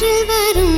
மாற்று வரும்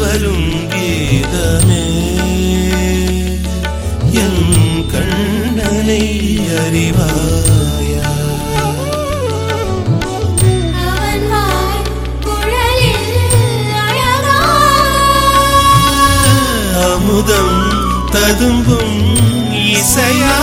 காவலும் கீதமே. என் கண்ணனை அறிவாயா? அமுதம் ததும்பும் இசையா?